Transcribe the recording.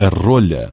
Эрроля